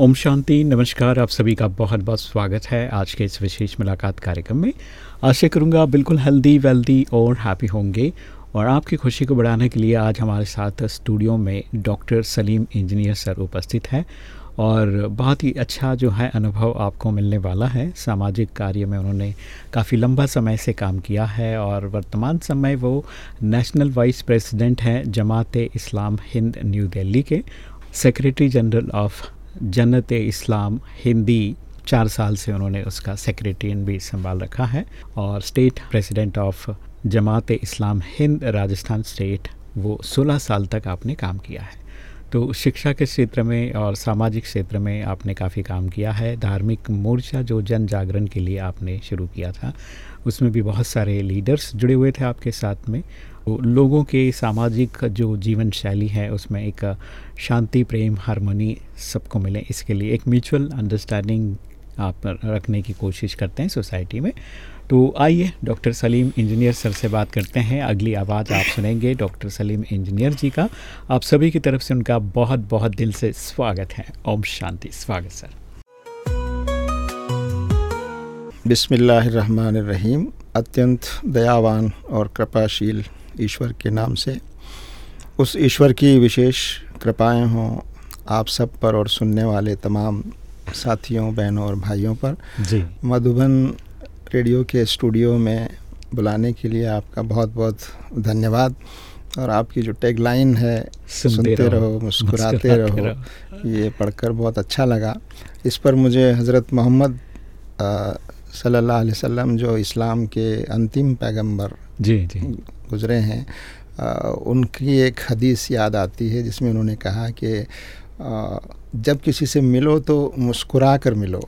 ओम शांति, नमस्कार, आप सभी का बहुत बहुत स्वागत है आज के इस विशेष मुलाकात कार्यक्रम में। आशा करूँगा बिल्कुल हेल्दी वेल्दी और हैप्पी होंगे और आपकी खुशी को बढ़ाने के लिए आज हमारे साथ स्टूडियो में डॉक्टर सलीम इंजीनियर सर उपस्थित हैं और बहुत ही अच्छा जो है अनुभव आपको मिलने वाला है। सामाजिक कार्य में उन्होंने काफ़ी लंबा समय से काम किया है और वर्तमान समय वो नेशनल वाइस प्रेसिडेंट हैं जमात इस्लाम हिंद न्यू दिल्ली के सेक्रेटरी जनरल ऑफ़ जन्नत इस्लाम, हिंदी, चार साल से उन्होंने उसका सेक्रेटरियन भी संभाल रखा है और state president of Jamaat Islam, Hind, Rajasthan state वो 16 साल तक आपने काम किया है। तो शिक्षा के क्षेत्र में और सामाजिक क्षेत्र में आपने काफ़ी काम किया है। धार्मिक मोर्चा जो जन जागरण के लिए आपने शुरू किया था, उसमें भी बहुत सारे लीडर्स जुड़े हुए थे आपके साथ में। तो लोगों के सामाजिक जो जीवन शैली है, उसमें एक शांति, प्रेम, हारमोनी सबको मिले। इसके लिए एक म्यूचुअल अंडरस्टैंडिंग आप रखने की कोशिश करते हैं सोसाइटी में। तो आइए डॉक्टर सलीम इंजीनियर सर से बात करते हैं। अगली आवाज़ आप सुनेंगे डॉक्टर सलीम इंजीनियर जी का। आप सभी की तरफ़ से उनका बहुत बहुत दिल से स्वागत है। ओम शांति। स्वागत सर। बिस्मिल्लाहिर्रहमानिर्रहीम। अत्यंत दयावान और कृपाशील ईश्वर के नाम से उस ईश्वर की विशेष कृपाएँ हों आप सब पर और सुनने वाले तमाम साथियों बहनों और भाइयों पर। जी। मधुबन रेडियो के स्टूडियो में बुलाने के लिए आपका बहुत बहुत धन्यवाद। और आपकी जो टैगलाइन है सुनते सुनते रहो, रहो मुस्कुराते मुस्कुराते रहो ये पढ़कर बहुत अच्छा लगा। इस पर मुझे हज़रत मोहम्मद सल्लल्लाहु अलैहि वसल्लम जो इस्लाम के अंतिम पैगंबर जी जी। गुज़रे हैं अ, उनकी एक हदीस याद आती है जिसमें उन्होंने कहा कि अ, जब किसी से मिलो तो मुस्कुरा कर मिलो।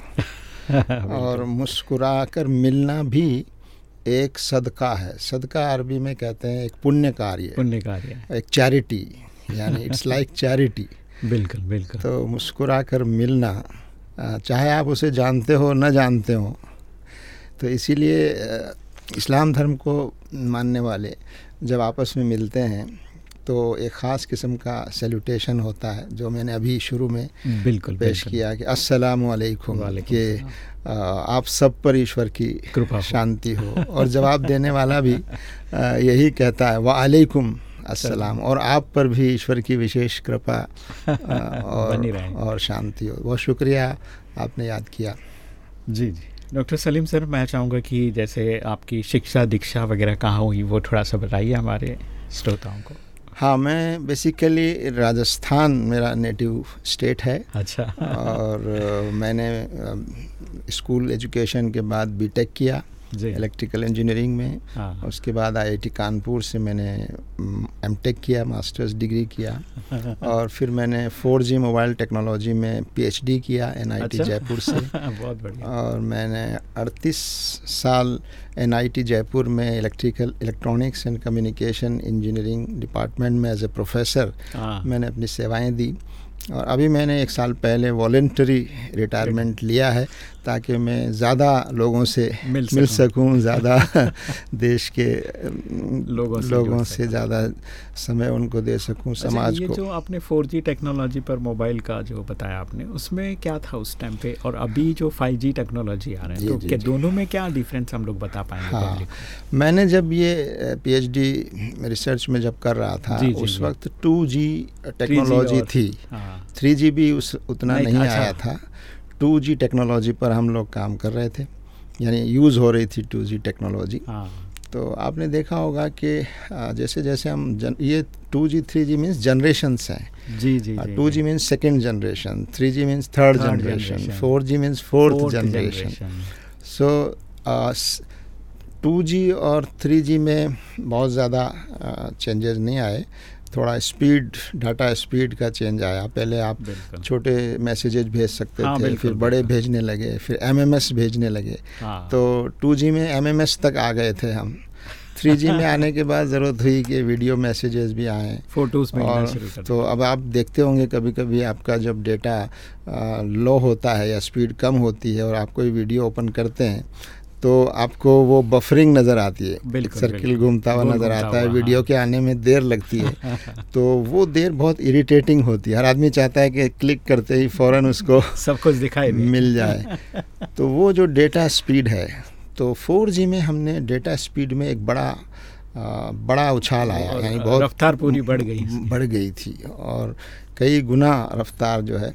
और मुस्कुरा कर मिलना भी एक सदका है। सदका अरबी में कहते हैं एक पुण्य कार्य पुण्य कार्य एक चैरिटी यानी इट्स लाइक चैरिटी। बिल्कुल बिल्कुल। तो मुस्कुरा कर मिलना चाहे आप उसे जानते हो न जानते हो तो इसीलिए इस्लाम धर्म को मानने वाले जब आपस में मिलते हैं तो एक ख़ास किस्म का सैल्यूटेशन होता है जो मैंने अभी शुरू में बिल्कुल पेश बिल्कुल। किया कि अस्सलाम वालेकुम कि आप सब पर ईश्वर की कृपा शांति हो। और जवाब देने वाला भी यही कहता है वालेकुम अस्सलाम। और आप पर भी ईश्वर की विशेष कृपा और और शांति हो। बहुत शुक्रिया आपने याद किया। जी जी। डॉक्टर सलीम सर मैं चाहूँगा कि जैसे आपकी शिक्षा दीक्षा वगैरह कहाँ हुई वो थोड़ा सा बताइए हमारे श्रोताओं को। हाँ मैं बेसिकली राजस्थान मेरा नेटिव स्टेट है। अच्छा। और मैंने स्कूल एजुकेशन के बाद बीटेक किया। इलेक्ट्रिकल इंजीनियरिंग में। हाँ। उसके बाद आईआईटी कानपुर से मैंने एमटेक किया मास्टर्स डिग्री किया। और फिर मैंने 4G मोबाइल टेक्नोलॉजी में पीएचडी किया एनआईटी अच्छा। जयपुर से। बहुत बढ़िया। और मैंने 38 साल एनआईटी जयपुर में electrical electronics and communication engineering department में एज ए प्रोफेसर मैंने अपनी सेवाएँ दी। और अभी मैंने एक साल पहले वॉलेंटरी रिटायरमेंट लिया है। ताकि मैं ज़्यादा लोगों से मिल मिल सकूँ। सकूँ ज़्यादा देश के लोगों से लोगों से ज़्यादा समय उनको दे सकूँ अच्छा, समाज ये को जो आपने 4G टेक्नोलॉजी पर मोबाइल का जो बताया आपने उसमें क्या था उस टाइम पे और अभी जो 5G टेक्नोलॉजी आ रहे हैं तो जी, क्या जी। दोनों में क्या डिफरेंस हम लोग बता पाएँगे हाँ मैंने जब ये पीएचडी रिसर्च में जब कर रहा था उस। वक्त 2G टेक्नोलॉजी थी हाँ 3G भी उस उतना नहीं, नहीं अच्छा। आया था 2G टेक्नोलॉजी पर हम लोग काम कर रहे थे यानी यूज़ हो रही थी टू जी टेक्नोलॉजी हाँ। तो आपने देखा होगा कि जैसे जैसे हम जन, ये 2G 3G मीन्स जनरेशंस हैं। G G G two G means second generation three G means third generation four G means fourth generation so two G और थ्री जी में बहुत ज़्यादा चेंजेस नहीं आए। थोड़ा स्पीड डाटा स्पीड का चेंज आया। पहले आप छोटे मैसेजेस भेज सकते हाँ, थे बिल्कुल, फिर बड़े भेजने लगे फिर एमएमएस भेजने लगे। हाँ। तो टू जी में एमएमएस तक आ गए थे हम। थ्री जी में आने के बाद ज़रूरत हुई कि वीडियो मैसेजेस भी आए। फ़ोटोज़ और तो अब आप देखते होंगे कभी कभी आपका जब डेटा लो होता है या स्पीड कम होती है और आप कोई वीडियो ओपन करते हैं तो आपको वो बफरिंग नज़र आती है। बिल्कुल, सर्किल घूमता हुआ नज़र आता है वीडियो हाँ। के आने में देर लगती है। तो वो देर बहुत इरिटेटिंग होती है। हर आदमी चाहता है कि क्लिक करते ही फ़ौरन उसको सब कुछ दिखाई मिल जाए। तो वो जो डेटा स्पीड है तो फोर में हमने डेटा स्पीड में एक बड़ा आ, बड़ा उछाल आया। यानी बहुत रफ्तार पूरी बढ़ गई बढ़ गई थी। और कई गुना रफ्तार जो है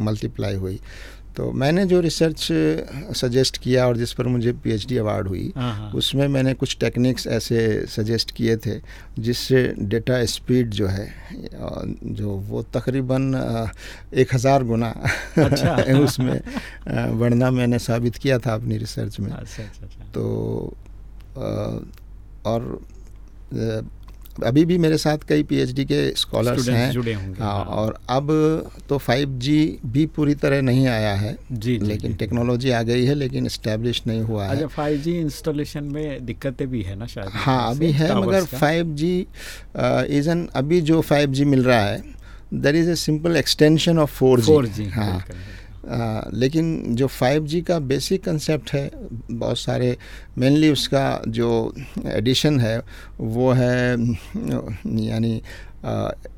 मल्टीप्लाई हुई। तो मैंने जो रिसर्च सजेस्ट किया और जिस पर मुझे पीएचडी अवार्ड हुई हाँ, हाँ। उसमें मैंने कुछ टेक्निक्स ऐसे सजेस्ट किए थे जिससे डेटा स्पीड जो है जो वो तकरीबन एक हज़ार गुना अच्छा। उसमें बढ़ना मैंने साबित किया था अपनी रिसर्च में अच्छा, अच्छा, अच्छा। तो और अभी भी मेरे साथ कई पीएचडी के स्कॉलर्स हैं। जुड़े हाँ, हाँ। और अब तो 5G भी पूरी तरह नहीं आया है। जी, लेकिन टेक्नोलॉजी आ गई है लेकिन इस्टेब्लिश नहीं हुआ है। फाइव जी इंस्टॉलेशन में दिक्कतें भी है ना शायद? हाँ अभी है मगर 5G इजन अभी जो 5G मिल रहा है there is a simple extension of 4G हाँ। आ, लेकिन जो 5G का बेसिक कंसेप्ट है बहुत सारे मेनली उसका जो एडिशन है वो है यानी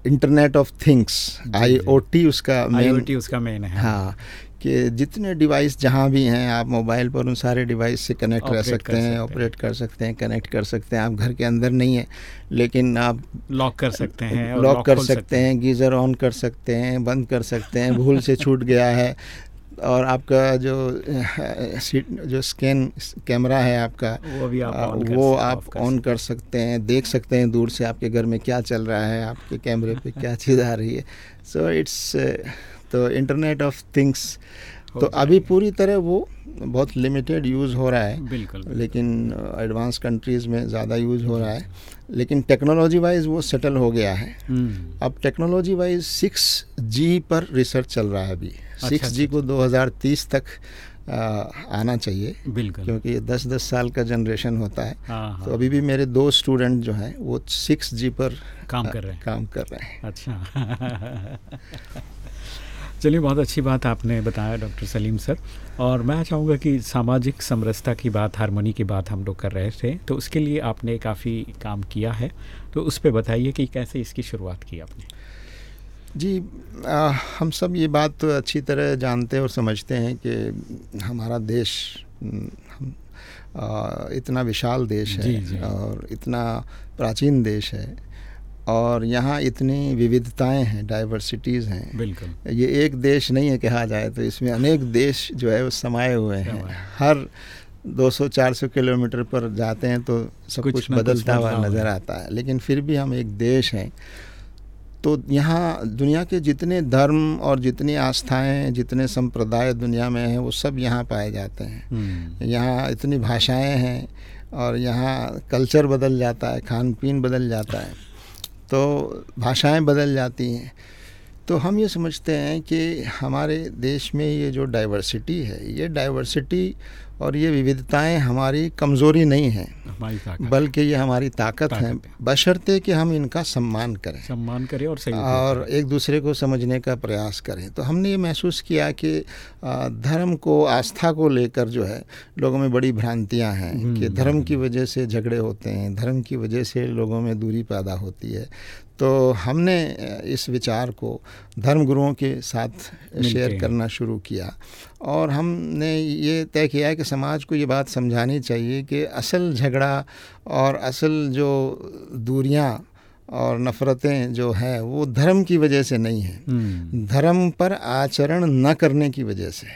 इंटरनेट ऑफ़ थिंग्स आईओटी उसका आईओटी उसका मेन है। हाँ कि जितने डिवाइस जहाँ भी हैं आप मोबाइल पर उन सारे डिवाइस से कनेक्ट रह सकते हैं ऑपरेट कर सकते हैं कनेक्ट कर सकते हैं। आप घर के अंदर नहीं है लेकिन आप लॉक कर सकते हैं लॉक कर सकते हैं गीज़र ऑन कर सकते हैं बंद कर सकते हैं भूल से छूट गया है। और आपका जो जो स्कैन कैमरा है आपका वो भी आप ऑन वो आप ऑन कर सकते हैं। देख सकते हैं दूर से आपके घर में क्या चल रहा है आपके कैमरे पे क्या चीज़ आ रही है। सो इट्स तो इंटरनेट ऑफ़ थिंग्स तो अभी पूरी तरह वो बहुत लिमिटेड यूज़ हो रहा है बिल्कुल लेकिन एडवांस कंट्रीज़ में ज़्यादा यूज़ हो रहा है लेकिन टेक्नोलॉजी वाइज वो सेटल हो गया है। हम्म। अब टेक्नोलॉजी वाइज सिक्स जी पर रिसर्च चल रहा है अभी। सिक्स अच्छा, जी अच्छा, को 2030 अच्छा। तक आ, आना चाहिए बिल्कुल। क्योंकि ये दस दस साल का जनरेशन होता है। हाँ, हाँ। तो अभी भी मेरे दो स्टूडेंट जो हैं वो सिक्स जी पर काम कर रहे हैं। काम कर रहे हैं। अच्छा। चलिए बहुत अच्छी बात आपने बताया डॉक्टर सलीम सर। और मैं चाहूँगा कि सामाजिक समरसता की बात हारमोनी की बात हम लोग कर रहे थे तो उसके लिए आपने काफ़ी काम किया है। तो उस पर बताइए कि कैसे इसकी शुरुआत की आपने? जी आ, हम सब ये बात तो अच्छी तरह जानते और समझते हैं कि हमारा देश हम आ, इतना विशाल देश है जी, जी। और इतना प्राचीन देश है और यहाँ इतनी विविधताएँ हैं डाइवर्सिटीज़ हैं। बिल्कुल। ये एक देश नहीं है कहा जाए तो इसमें अनेक देश जो है वो समाये हुए हैं। हर 200-400 किलोमीटर पर जाते हैं तो सब कुछ, कुछ बदलता हुआ नज़र आता है। लेकिन फिर भी हम एक देश हैं तो यहाँ दुनिया के जितने धर्म और जितनी आस्थाएँ जितने संप्रदाय दुनिया में हैं वो सब यहाँ पाए जाते हैं हम्म। यहाँ इतनी भाषाएँ हैं और यहाँ कल्चर बदल जाता है खान पीन बदल जाता है तो भाषाएँ बदल जाती हैं तो हम ये समझते हैं कि हमारे देश में ये जो डाइवर्सिटी है ये डाइवर्सिटी और ये विविधताएँ हमारी कमज़ोरी नहीं हैं बल्कि ये हमारी ताकत, ताकत है। बशर्ते कि हम इनका सम्मान करें। सम्मान करें और सही और एक दूसरे को समझने का प्रयास करें। तो हमने ये महसूस किया कि धर्म को आस्था को लेकर जो है लोगों में बड़ी भ्रांतियाँ हैं कि हम्म, धर्म की वजह से झगड़े होते हैं धर्म की वजह से लोगों में दूरी पैदा होती है। तो हमने इस विचार को धर्मगुरुओं के साथ शेयर करना शुरू किया। और हमने ये तय किया कि समाज को ये बात समझानी चाहिए कि असल झगड़ा और असल जो दूरियाँ और नफ़रतें जो हैं वो धर्म की वजह से नहीं हैं। हम्म। धर्म पर आचरण न करने की वजह से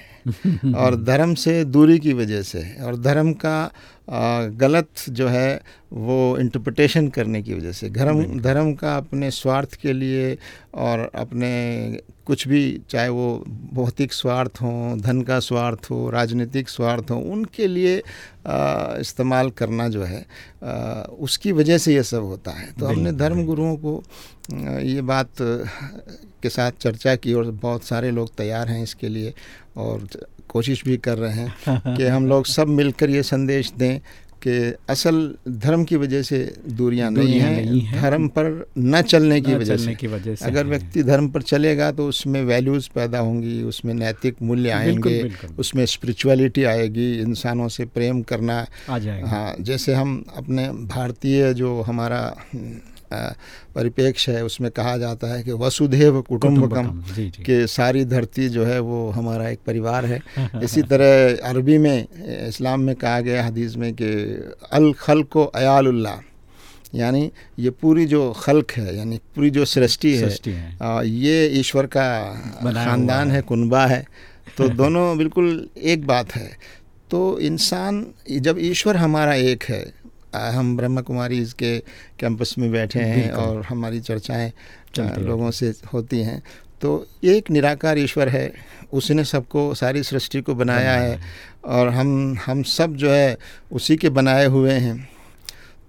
और धर्म से दूरी की वजह से और धर्म का गलत जो है वो इंटरप्रटेशन करने की वजह से। धर्म धर्म का अपने स्वार्थ के लिए और अपने कुछ भी चाहे वो भौतिक स्वार्थ हो धन का स्वार्थ हो राजनीतिक स्वार्थ हो उनके लिए इस्तेमाल करना जो है आ, उसकी वजह से ये सब होता है। तो हमने धर्म गुरुओं को ये बात के साथ चर्चा की और बहुत सारे लोग तैयार हैं इसके लिए और कोशिश भी कर रहे हैं कि हम लोग सब मिलकर ये संदेश दें कि असल धर्म की वजह से दूरियाँ नहीं हैं धर्म पर न चलने की वजह से, की वजह से। अगर व्यक्ति धर्म पर चलेगा तो उसमें वैल्यूज़ पैदा होंगी उसमें नैतिक मूल्य आएँगे उसमें स्पिरिचुअलिटी आएगी इंसानों से प्रेम करना आ जाएगा। हाँ जैसे हम अपने भारतीय जो हमारा परिप्रेक्ष्य है उसमें कहा जाता है कि वसुधैव कुटुम्बकम कि सारी धरती जो है वो हमारा एक परिवार है। इसी तरह अरबी में इस्लाम में कहा गया हदीस में कि अल खल को अयाल्ला यानी ये पूरी जो खल्क है यानी पूरी जो सृष्टि है, है। ये ईश्वर का ख़ानदान है। कुनबा है। तो दोनों बिल्कुल एक बात है। तो इंसान जब ईश्वर हमारा एक है हम ब्रह्मा कुमारी इसके कैंपस में बैठे हैं और हमारी चर्चाएँ लोगों से होती हैं। तो एक निराकार ईश्वर है उसने सबको सारी सृष्टि को बनाया है और हम हम सब जो है उसी के बनाए हुए हैं।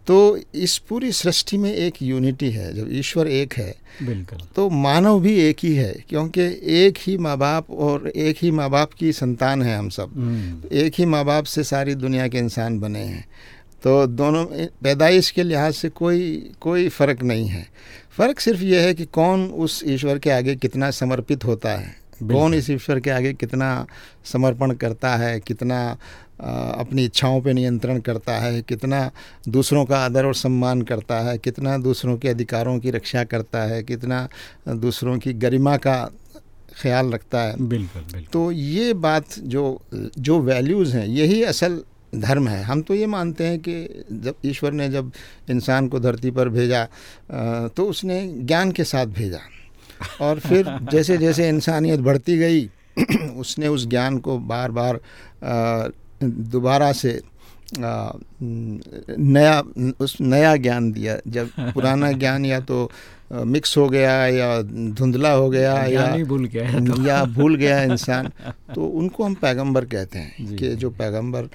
तो इस पूरी सृष्टि में एक यूनिटी है जब ईश्वर एक है बिल्कुल। तो मानव भी एक ही है क्योंकि एक ही माँ बाप और एक ही माँ बाप की संतान है हम सब। हम्म। एक ही माँ बाप से सारी दुनिया के इंसान बने हैं। तो दोनों पैदाइश के लिहाज से कोई कोई फ़र्क नहीं है। फ़र्क सिर्फ़ ये है कि कौन उस ईश्वर के आगे कितना समर्पित होता है। कौन इस ईश्वर के आगे कितना समर्पण करता है कितना अपनी इच्छाओं पे नियंत्रण करता है कितना दूसरों का आदर और सम्मान करता है कितना दूसरों के अधिकारों की रक्षा करता है कितना दूसरों की गरिमा का ख्याल रखता है। बिल्कुल बिल्कुल। तो ये बात जो जो वैल्यूज़ हैं यही असल धर्म है। हम तो ये मानते हैं कि जब ईश्वर ने जब इंसान को धरती पर भेजा तो उसने ज्ञान के साथ भेजा। और फिर जैसे जैसे इंसानियत बढ़ती गई उसने उस ज्ञान को बार बार दोबारा से नया उस नया ज्ञान दिया। जब पुराना ज्ञान या तो मिक्स हो गया या धुंधला हो गया या भूल गया तो। या भूल गया इंसान तो उनको हम पैगंबर कहते हैं कि जो पैगंबर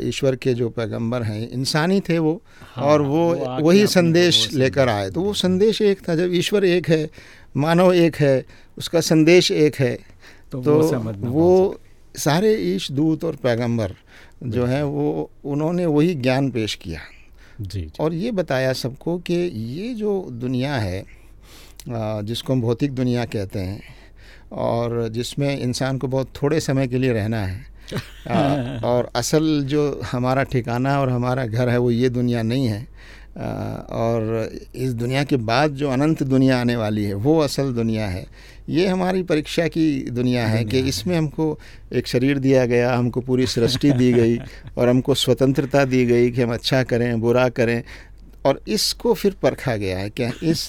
ईश्वर के जो पैगंबर हैं इंसानी थे वो हाँ, और वो, वो वही संदेश लेकर आए। तो वो संदेश एक था जब ईश्वर एक है मानव एक है उसका संदेश एक है तो, तो वो, वो सारे ईश दूत और पैगंबर जो हैं वो उन्होंने वही ज्ञान पेश किया। जी, जी। और ये बताया सबको कि ये जो दुनिया है जिसको हम भौतिक दुनिया कहते हैं और जिसमें इंसान को बहुत थोड़े समय के लिए रहना है आ, और असल जो हमारा ठिकाना और हमारा घर है वो ये दुनिया नहीं है। आ, और इस दुनिया के बाद जो अनंत दुनिया आने वाली है वो असल दुनिया है। ये हमारी परीक्षा की दुनिया है कि इसमें हमको एक शरीर दिया गया हमको पूरी सृष्टि दी गई और हमको स्वतंत्रता दी गई कि हम अच्छा करें बुरा करें। और इसको फिर परखा गया है कि इस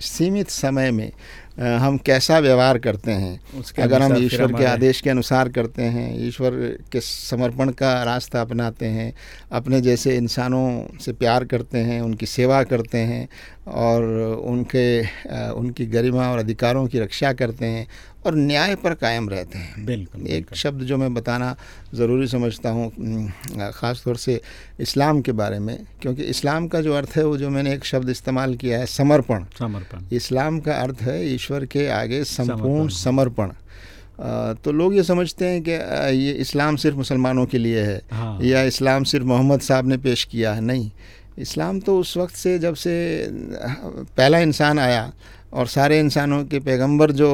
सीमित समय में हम कैसा व्यवहार करते हैं? अगर हम ईश्वर के आदेश के अनुसार करते हैं ईश्वर के समर्पण का रास्ता अपनाते हैं अपने जैसे इंसानों से प्यार करते हैं उनकी सेवा करते हैं और उनके उनकी गरिमा और अधिकारों की रक्षा करते हैं और न्याय पर कायम रहते हैं। बिल्कुल एक शब्द जो मैं बताना ज़रूरी समझता हूँ ख़ास तौर से इस्लाम के बारे में क्योंकि इस्लाम का जो अर्थ है वो जो मैंने एक शब्द इस्तेमाल किया है समर्पण। समर्पण। इस्लाम का अर्थ है ईश्वर के आगे संपूर्ण समर्पण। तो लोग ये समझते हैं कि ये इस्लाम सिर्फ़ मुसलमानों के लिए है हाँ। या इस्लाम सिर्फ़ मोहम्मद साहब ने पेश किया है। नहीं इस्लाम तो उस वक्त से जब से पहला इंसान आया और सारे इंसानों के पैगंबर जो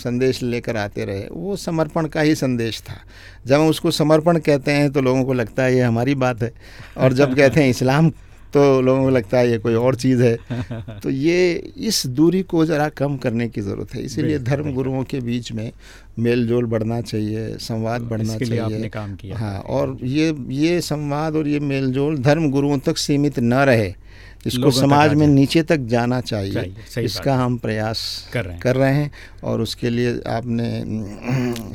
संदेश लेकर आते रहे वो समर्पण का ही संदेश था। जब हम उसको समर्पण कहते हैं तो लोगों को लगता है ये हमारी बात है और जब कहते हैं इस्लाम तो लोगों को लगता है ये कोई और चीज़ है। तो ये इस दूरी को ज़रा कम करने की ज़रूरत है। इसीलिए धर्म गुरुओं के बीच में मेल जोल बढ़ना चाहिए संवाद तो बढ़ना चाहिए। आपने काम किया। हाँ और ये ये संवाद और ये मेल जोल धर्म गुरुओं तक सीमित न रहे। इसको समाज में नीचे तक जाना चाहिए, चाहिए इसका हम प्रयास कर रहे हैं। कर रहे हैं और उसके लिए आपने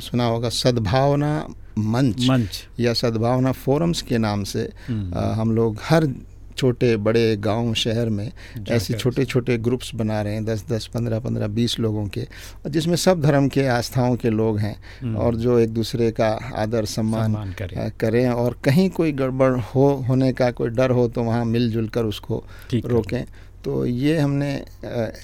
सुना होगा सद्भावना मंच मंच। या सद्भावना फोरम्स के नाम से हम्म। आ, हम लोग हर छोटे बड़े गाँव शहर में ऐसे छोटे छोटे ग्रुप्स बना रहे हैं दस दस पंद्रह पंद्रह बीस लोगों के जिसमें सब धर्म के आस्थाओं के लोग हैं हम्म। और जो एक दूसरे का आदर सम्मान, सम्मान करें।, करें और कहीं कोई गड़बड़ हो होने का कोई डर हो तो वहाँ मिलजुल कर। उसको रोकें। तो ये हमने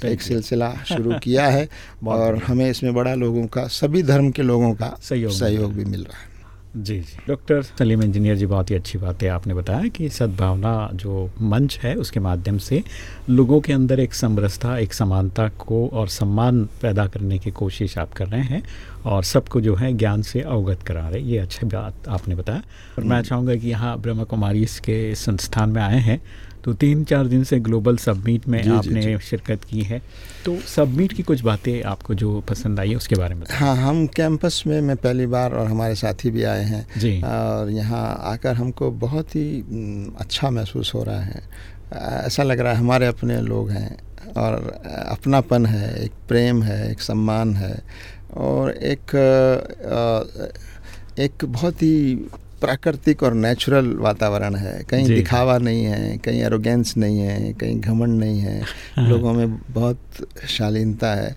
एक सिलसिला शुरू किया है और हमें इसमें बड़ा लोगों का सभी धर्म के लोगों का सहयोग भी मिल रहा है। जी जी। डॉक्टर? सलीम इंजीनियर जी बहुत ही अच्छी बात है आपने बताया कि सद्भावना जो मंच है उसके माध्यम से लोगों के अंदर एक समरसता एक समानता को और सम्मान पैदा करने की कोशिश आप कर रहे हैं और सबको जो है ज्ञान से अवगत करा रहे ये अच्छी बात आपने बताया। और मैं चाहूँगा कि यहाँ ब्रह्मा कुमारी इसके संस्थान में आए हैं। तो तीन चार दिन से ग्लोबल सबमीट में जी, आपने जी, जी. शिरकत की है। तो सबमीट की कुछ बातें आपको जो पसंद आई है उसके बारे में हाँ हम कैंपस में मैं पहली बार और हमारे साथी भी आए हैं। जी। और यहाँ आकर हमको बहुत ही अच्छा महसूस हो रहा है। ऐसा लग रहा है हमारे अपने लोग हैं और अपनापन है एक प्रेम है एक सम्मान है और एक एक बहुत ही प्राकृतिक और नेचुरल वातावरण है। कहीं दिखावा नहीं है कहीं एरोगेंस नहीं है कहीं घमंड नहीं है। हाँ। लोगों में बहुत शालीनता है।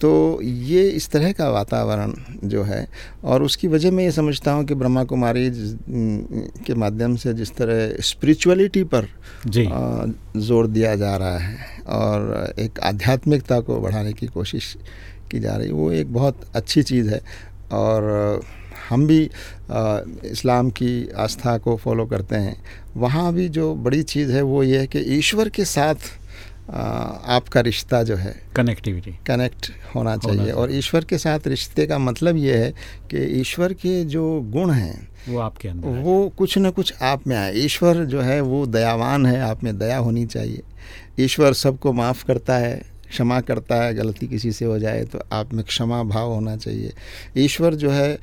तो ये इस तरह का वातावरण जो है और उसकी वजह मैं ये समझता हूँ कि ब्रह्मा कुमारी के माध्यम से जिस तरह स्पिरिचुअलिटी पर ज़ोर दिया जा रहा है और एक आध्यात्मिकता को बढ़ाने की कोशिश की जा रही है वो एक बहुत अच्छी चीज़ है। और हम भी आ, इस्लाम की आस्था को फॉलो करते हैं। वहाँ भी जो बड़ी चीज़ है वो ये है कि ईश्वर के साथ आ, आपका रिश्ता जो है कनेक्टिविटी कनेक्ट होना चाहिए। और ईश्वर के साथ रिश्ते का मतलब ये है कि ईश्वर के जो गुण हैं वो आपके अंदर वो कुछ ना कुछ आप में आए। ईश्वर जो है वो दयावान है आप में दया होनी चाहिए। ईश्वर सबको माफ़ करता है। क्षमा करता है, गलती किसी से हो जाए तो आप में क्षमा भाव होना चाहिए। ईश्वर जो है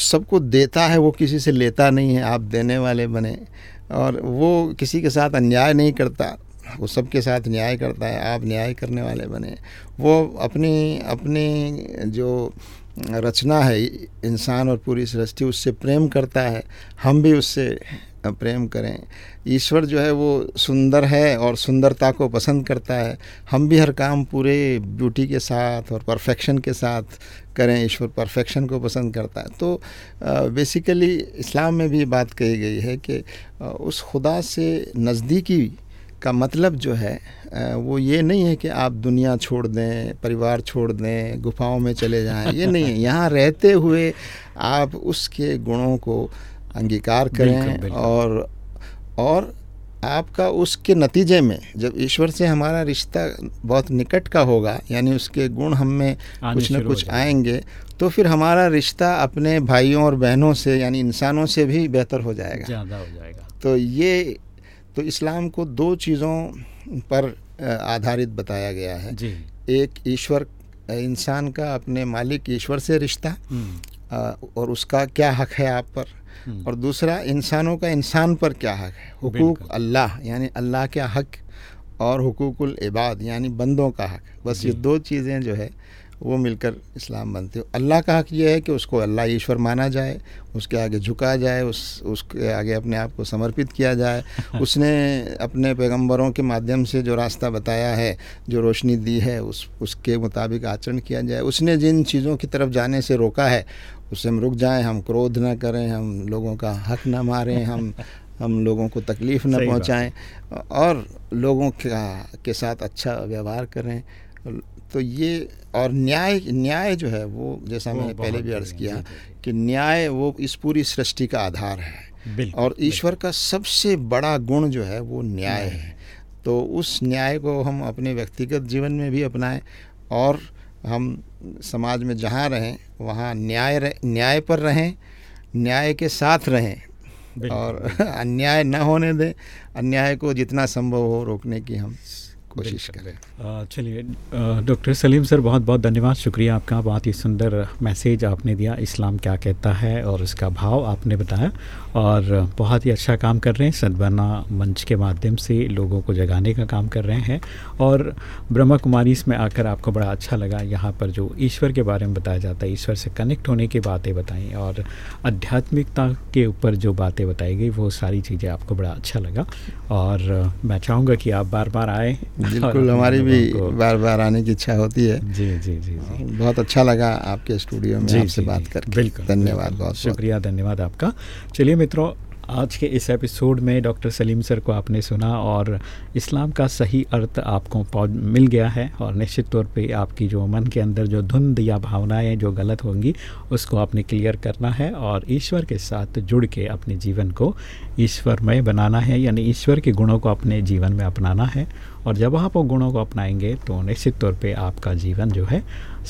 सबको देता है, वो किसी से लेता नहीं है, आप देने वाले बने। और वो किसी के साथ अन्याय नहीं करता, वो सबके साथ न्याय करता है, आप न्याय करने वाले बने। वो अपनी अपनी जो रचना है, इंसान और पूरी सृष्टि, उससे प्रेम करता है, हम भी उससे प्रेम करें। ईश्वर जो है वो सुंदर है और सुंदरता को पसंद करता है। हम भी हर काम पूरे ब्यूटी के साथ और परफेक्शन के साथ करें, ईश्वर परफेक्शन को पसंद करता है। तो बेसिकली इस्लाम में भी बात कही गई है कि उस खुदा से नज़दीकी का मतलब जो है वो ये नहीं है कि आप दुनिया छोड़ दें, परिवार छोड़ दें, गुफाओं में चले जाएँ, ये नहीं है। यहाँ रहते हुए आप उसके गुणों को अंगीकार करें बिल्कुल, बिल्कुल। और और आपका उसके नतीजे में जब ईश्वर से हमारा रिश्ता बहुत निकट का होगा यानी उसके गुण हम में कुछ न कुछ आएँगे तो फिर हमारा रिश्ता अपने भाइयों और बहनों से यानी इंसानों से भी बेहतर हो जाएगा ज़्यादा हो जाएगा तो ये तो इस्लाम को दो चीज़ों पर आधारित बताया गया है जी। एक ईश्वर इंसान का अपने मालिक ईश्वर से रिश्ता हम्म। और उसका क्या हक है आप पर। और दूसरा इंसानों का इंसान पर क्या हक है? हकूक़ अल्लाह यानी अल्लाह का हक और हुकूकुल इबाद यानी बंदों का हक। बस ये दो चीज़ें जो है वो मिलकर इस्लाम बनते हो। अल्लाह का हक ये है कि उसको अल्लाह ईश्वर माना जाए उसके आगे झुका जाए उस उसके आगे अपने आप को समर्पित किया जाए। उसने अपने पैगंबरों के माध्यम से जो रास्ता बताया है जो रोशनी दी है उस उसके मुताबिक आचरण किया जाए। उसने जिन चीज़ों की तरफ़ जाने से रोका है उससे हम रुक जाएँ हम क्रोध ना करें हम लोगों का हक ना मारें हम हम लोगों को तकलीफ़ न पहुंचाएँ और लोगों का के साथ अच्छा व्यवहार करें। तो ये और न्याय न्याय जो है वो जैसा मैंने पहले भी अर्ज़ किया कि न्याय वो इस पूरी सृष्टि का आधार है। और ईश्वर का सबसे बड़ा गुण जो है वो न्याय है। तो उस न्याय को हम अपने व्यक्तिगत जीवन में भी अपनाएँ और हम समाज में जहाँ रहें वहाँ न्याय न्याय पर रहें न्याय के साथ रहें। और अन्याय न होने दें अन्याय को जितना संभव हो रोकने की हम कोशिश करें। चलिए डॉक्टर सलीम सर बहुत बहुत धन्यवाद। शुक्रिया आपका बहुत ही सुंदर मैसेज आपने दिया इस्लाम क्या कहता है और उसका भाव आपने बताया। और बहुत ही अच्छा काम कर रहे हैं सदबरना मंच के माध्यम से लोगों को जगाने का काम कर रहे हैं। और ब्रह्मा कुमारी इसमें आकर आपको बड़ा अच्छा लगा यहाँ पर जो ईश्वर के बारे में बताया जाता है ईश्वर से कनेक्ट होने की बातें बताई और आध्यात्मिकता के ऊपर जो बातें बताई गई वो सारी चीज़ें आपको बड़ा अच्छा लगा। और मैं चाहूँगा कि आप बार बार आए बिल्कुल हमारी भी बार बार आने की इच्छा होती है। जी जी जी जी। बहुत अच्छा लगा आपके स्टूडियो में आपसे बात करके। बिल्कुल धन्यवाद बहुत शुक्रिया धन्यवाद आपका। चलिए मित्रों आज के इस एपिसोड में डॉक्टर सलीम सर को आपने सुना और इस्लाम का सही अर्थ आपको मिल गया है और निश्चित तौर पे आपकी जो मन के अंदर जो धुंध या भावनाएँ जो गलत होंगी, उसको आपने क्लियर करना है और ईश्वर के साथ जुड़ के अपने जीवन को ईश्वरमय बनाना है, यानी ईश्वर के गुणों को अपने जीवन में अपनाना है। और जब आप वो गुणों को अपनाएँगे तो निश्चित तौर पे आपका जीवन जो है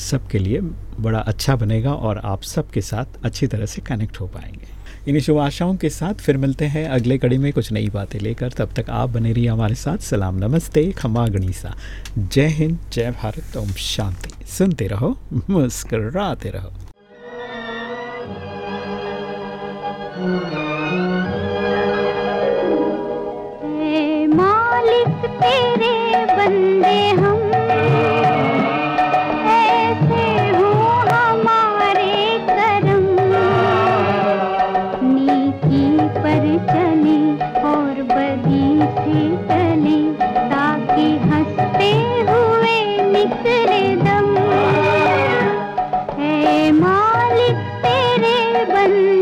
सबके लिए बड़ा अच्छा बनेगा और आप सबके साथ अच्छी तरह से कनेक्ट हो पाएँगे। इन्हीं शुभ आशाओं के साथ फिर मिलते हैं अगले कड़ी में कुछ नई बातें लेकर। तब तक आप बने रहिए हमारे साथ। सलाम, नमस्ते खमा गणिसा। जय हिंद, जय भारत। ओम शांति। सुनते रहो, मुस्कराते रहो। मालिक, तेरे बंदे हम बन